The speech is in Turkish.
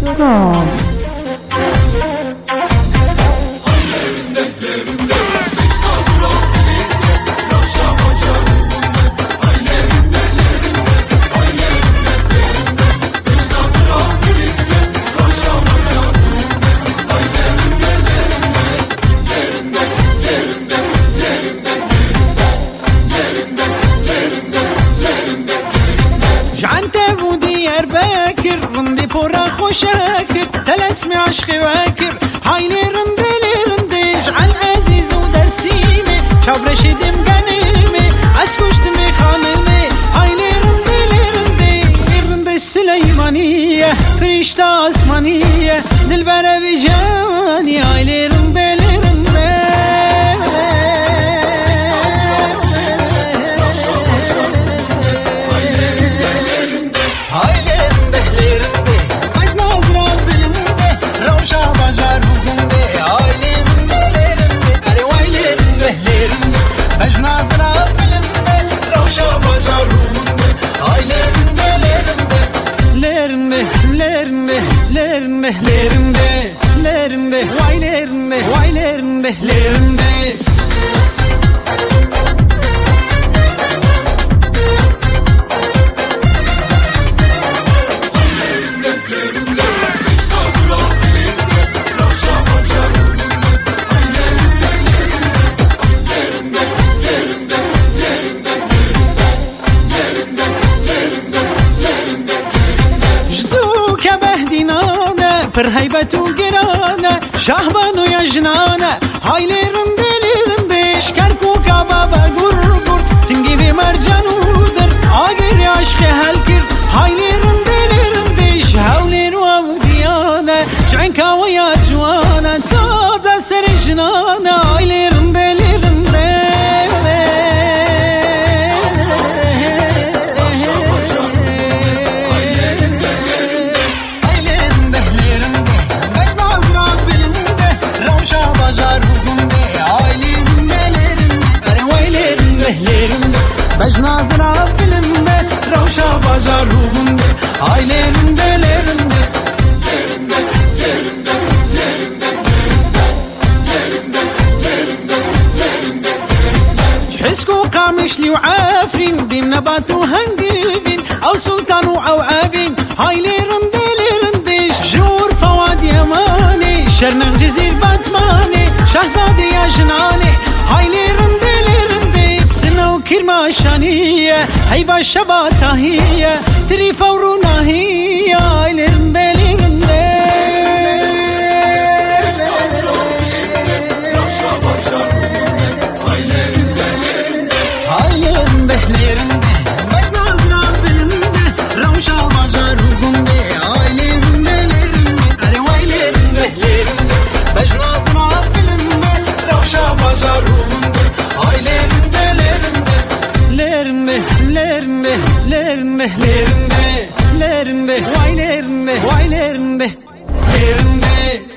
Patron. Jante bu diğer bekir باكر رندي بورا خوشاكر تلسمي عشقي واكر هايلي رندي لي رندي جعل عزيز ودرسيمي شابرش دم قنيمي اسكشت مي خانمي هايلي رندي لي رندي رندي السليمانية فريشتا اسمانية دلبرة بجاني هايلي رندي vaylerinde, vaylerinde, lerinde. كبهدينانا پر هيبة وقرانا شهبان ويا جنانا هاي ليرندي ليرندي شكركو كبابا قرقر سنجي في مرجان ودر آقر يا عشق هالكر هاي ليرندي ليرندي شهولين ووديانا جعنكا ويا جوانا Mecnaz Rabbinde, Ravşa bacar hukumde, Ailende, lerinde, حسكو قامشلي وعافرين دين نبات وهنجيفين او سلطان او عابين هاي لي رندي لي رندي جور فواد يماني شرنغ جزير باتماني شهزادي يا جناني هاي لي رندي لي رندي ما شانية هيبة شبا تهية تري فورنا هي علم بلين lerimbe lerimbe lerimbe vay lerimbe vay lerimbe lerimbe